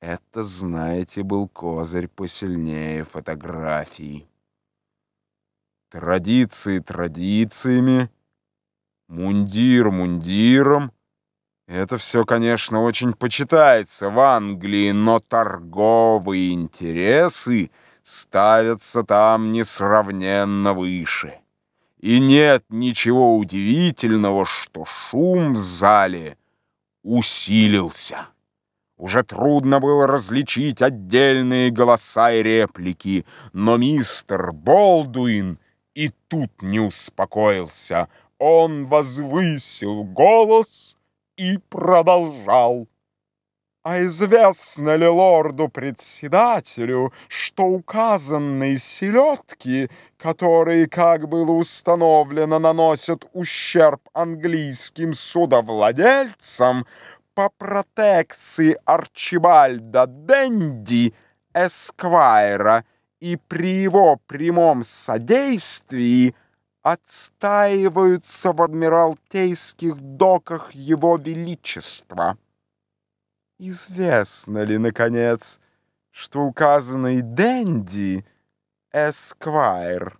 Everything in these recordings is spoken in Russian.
Это, знаете, был козырь посильнее фотографии. Традиции традициями, мундир мундиром. Это все, конечно, очень почитается в Англии, но торговые интересы ставятся там несравненно выше. И нет ничего удивительного, что шум в зале усилился. Уже трудно было различить отдельные голоса и реплики, но мистер Болдуин и тут не успокоился. Он возвысил голос и продолжал. А известно ли лорду-председателю, что указанные селедки, которые, как было установлено, наносят ущерб английским судовладельцам, по протекции Арчибальда Денди, Эсквайра, и при его прямом содействии отстаиваются в адмиралтейских доках его величества. Известно ли, наконец, что указанный Денди, Эсквайр,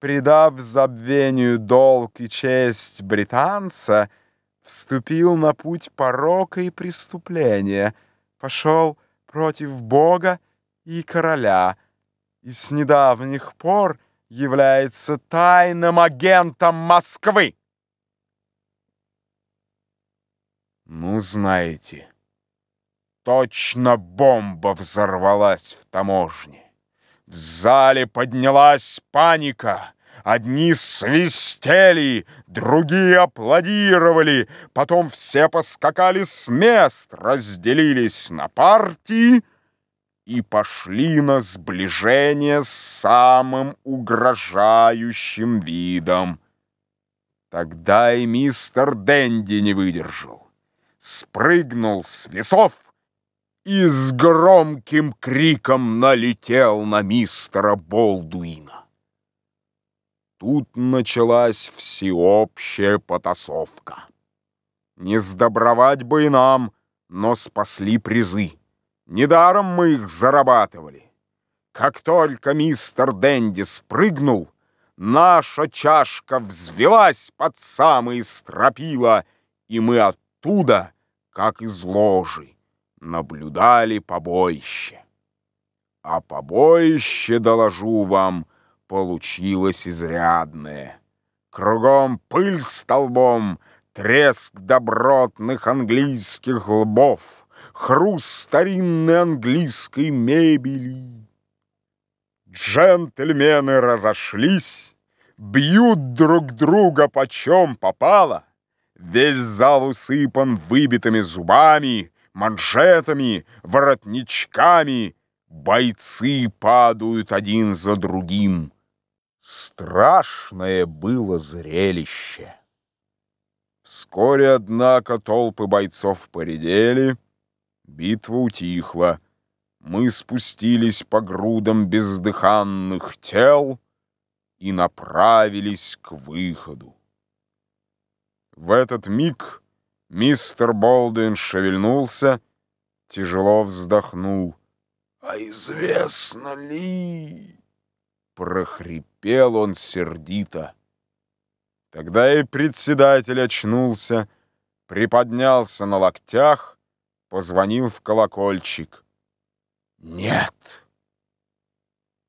придав забвению долг и честь британца, вступил на путь порока и преступления, пошел против Бога и короля, и с недавних пор является тайным агентом Москвы. Ну, знаете, точно бомба взорвалась в таможне. В зале поднялась паника — Одни свистели, другие аплодировали, потом все поскакали с мест, разделились на партии и пошли на сближение с самым угрожающим видом. Тогда и мистер Дэнди не выдержал, спрыгнул с весов и с громким криком налетел на мистера Болдуина. Тут началась всеобщая потасовка. Не сдобровать бы и нам, но спасли призы. Недаром мы их зарабатывали. Как только мистер Дэнди спрыгнул, наша чашка взвелась под самые стропила, и мы оттуда, как из ложи, наблюдали побоище. А побоище, доложу вам, — получилось изрядное. Кругом пыль столбом, треск добротных английских лбов, хруст старинной английской мебели. Джентльмены разошлись, бьют друг друга почем попало. Весь зал усыпан выбитыми зубами, манжетами, воротничками. Бойцы падают один за другим. Страшное было зрелище. Вскоре, однако, толпы бойцов поредели, битва утихла. Мы спустились по грудам бездыханных тел и направились к выходу. В этот миг мистер Болдуин шевельнулся, тяжело вздохнул. «А известно ли...» Прохрипел он сердито. Тогда и председатель очнулся, приподнялся на локтях, позвонил в колокольчик. Нет,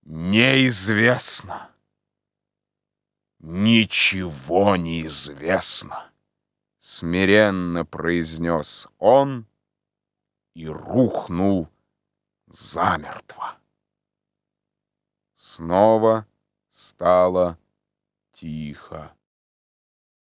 неизвестно. Ничего не известно, смиренно произнес он и рухнул замертво. Снова стало тихо.